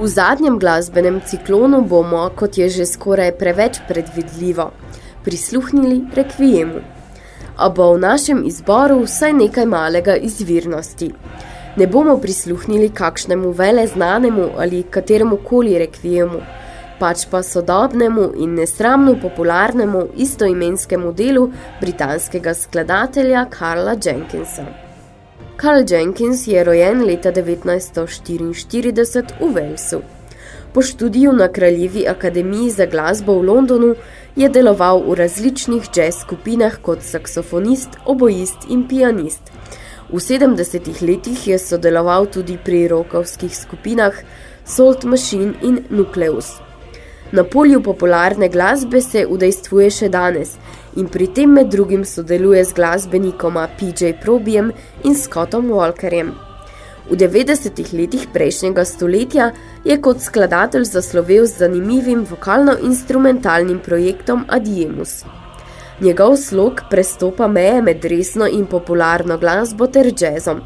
V zadnjem glasbenem ciklonu bomo, kot je že skoraj preveč predvidljivo, prisluhnili rekvijemu. A bo v našem izboru vsaj nekaj malega izvirnosti. Ne bomo prisluhnili kakšnemu vele znanemu ali kateremu koli rekvijemu, pač pa sodobnemu in nesramno popularnemu istoimenskemu delu britanskega skladatelja Karla Jenkinsa. Carl Jenkins je rojen leta 1944 v Walesu. Po študiju na Kraljevi akademiji za glasbo v Londonu je deloval v različnih jazz skupinah kot saksofonist, obojist in pianist. V 70 letih je sodeloval tudi pri rokovskih skupinah Salt Machine in Nucleus. Na polju popularne glasbe se udejstvuje še danes – in pri tem med drugim sodeluje z glasbenikoma PJ Probijem in Scottom Walkerjem. V 90. letih prejšnjega stoletja je kot skladatelj zaslovel z zanimivim vokalno-instrumentalnim projektom Adiemus. Njegov slog prestopa meje med resno in popularno glasbo ter džezom.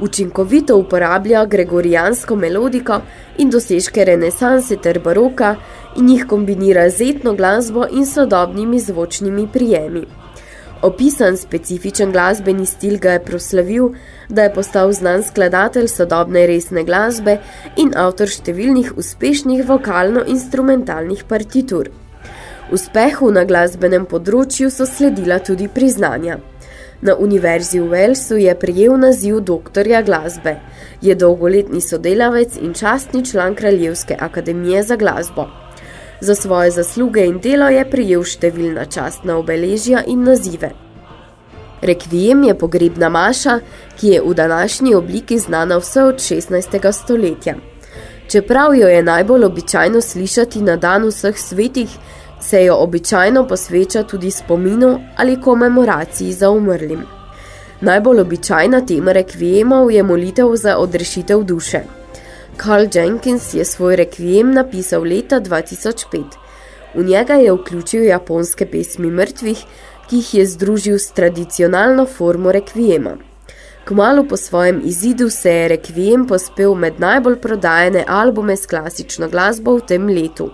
Učinkovito uporablja gregorijansko melodiko in dosežke renesanse ter baroka in jih kombinira z etno glasbo in sodobnimi zvočnimi prijemi. Opisan specifičen glasbeni stil ga je proslavil, da je postal znan skladatelj sodobne resne glasbe in avtor številnih uspešnih vokalno-instrumentalnih partitur. Uspehu na glasbenem področju so sledila tudi priznanja. Na Univerzi v Walesu je prijel naziv doktorja glasbe. Je dolgoletni sodelavec in častni član Kraljevske akademije za glasbo. Za svoje zasluge in delo je prijel številna častna obeležja in nazive. Rekvijem je pogrebna maša, ki je v današnji obliki znana vse od 16. stoletja. Čeprav jo je najbolj običajno slišati na dan vseh svetih, se jo običajno posveča tudi spominu ali komemoraciji za umrlim. Najbolj običajna tema rekvijemov je molitev za odrešitev duše. Carl Jenkins je svoj rekvijem napisal leta 2005. V njega je vključil japonske pesmi mrtvih, ki jih je združil s tradicionalno formo rekvijema. Kmalu po svojem izidu se je rekvijem pospel med najbolj prodajene albume s klasično glasbo v tem letu.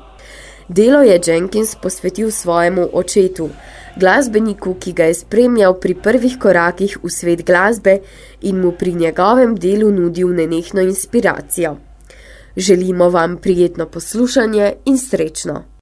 Delo je Jenkins posvetil svojemu očetu, glasbeniku, ki ga je spremljal pri prvih korakih v svet glasbe in mu pri njegovem delu nudil nenehno inspiracijo. Želimo vam prijetno poslušanje in srečno!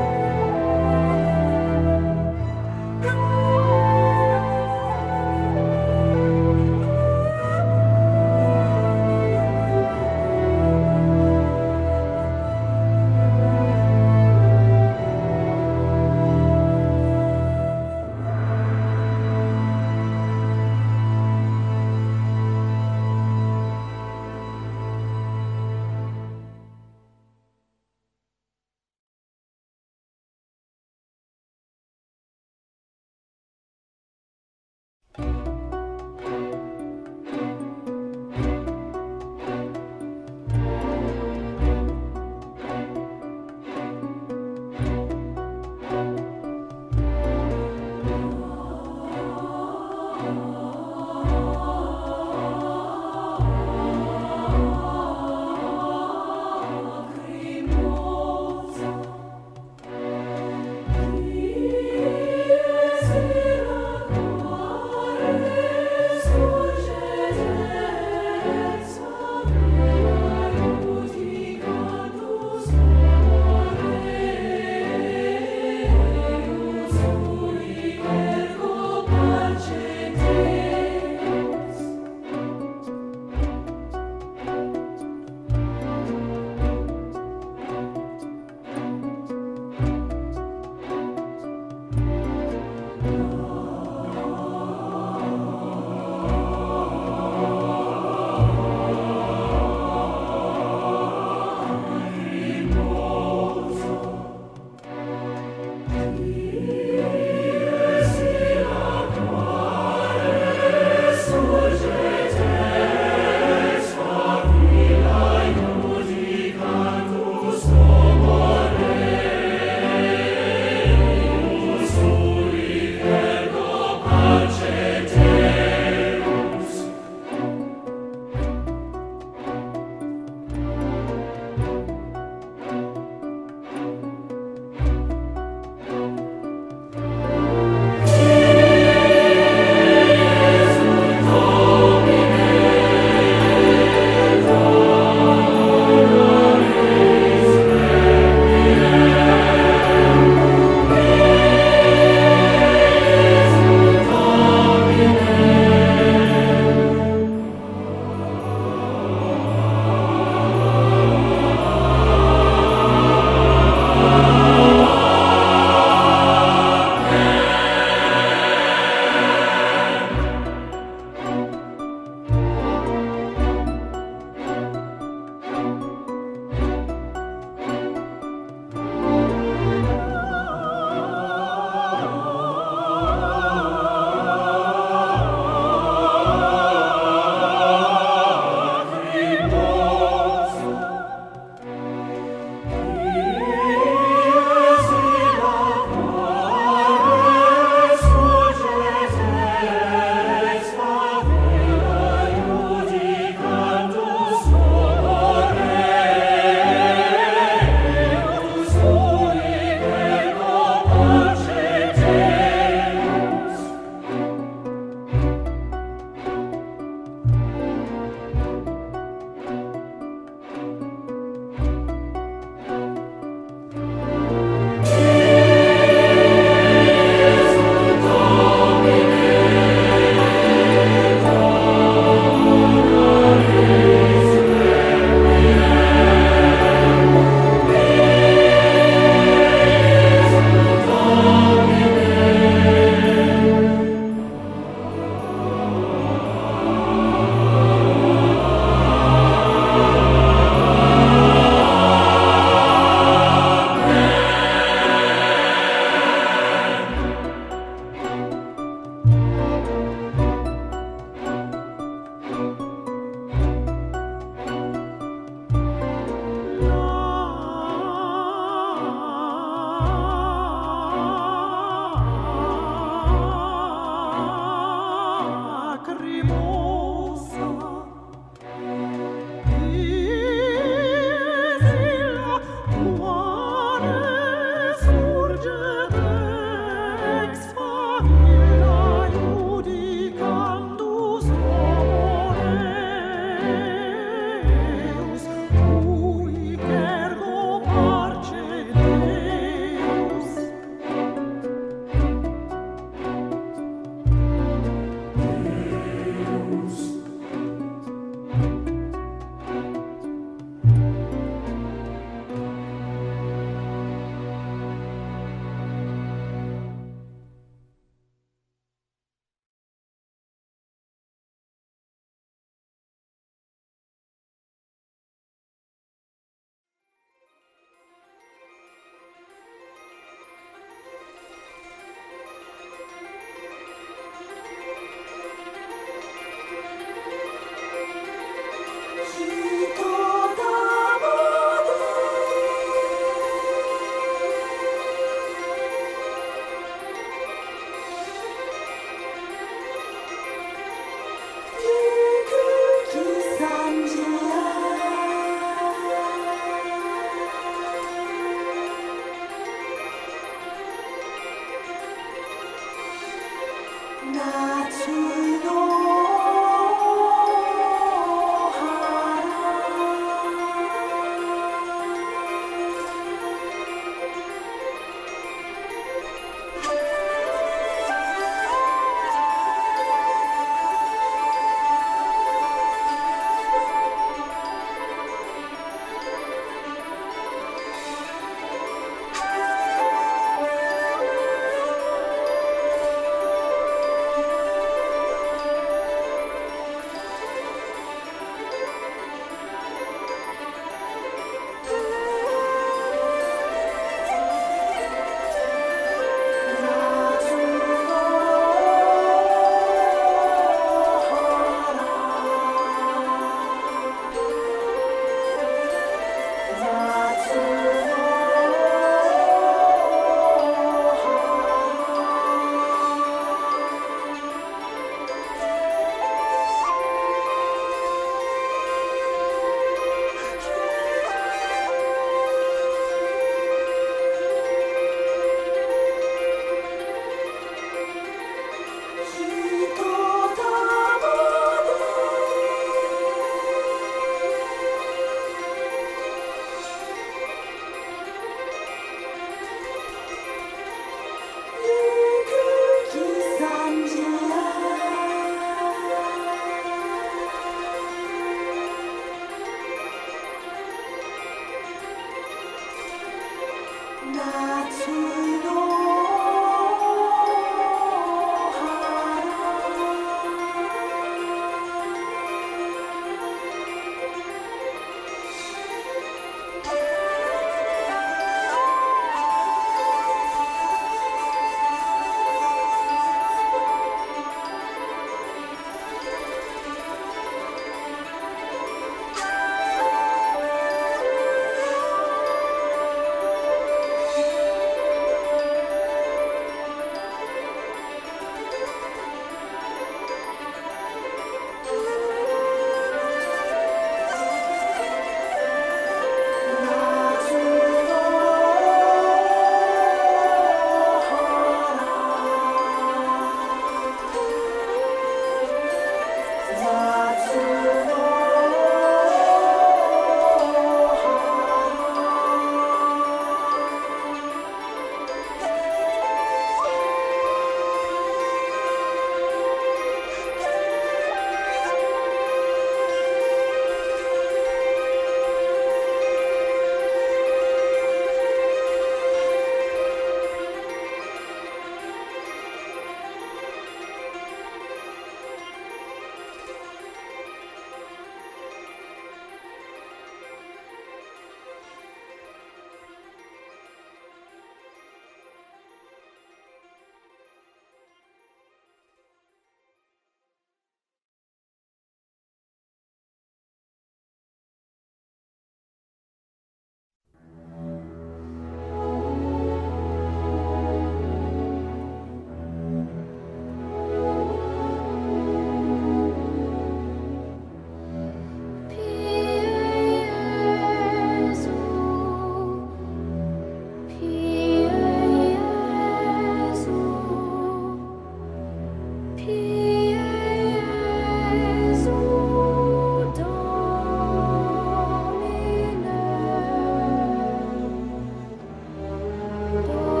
Lord.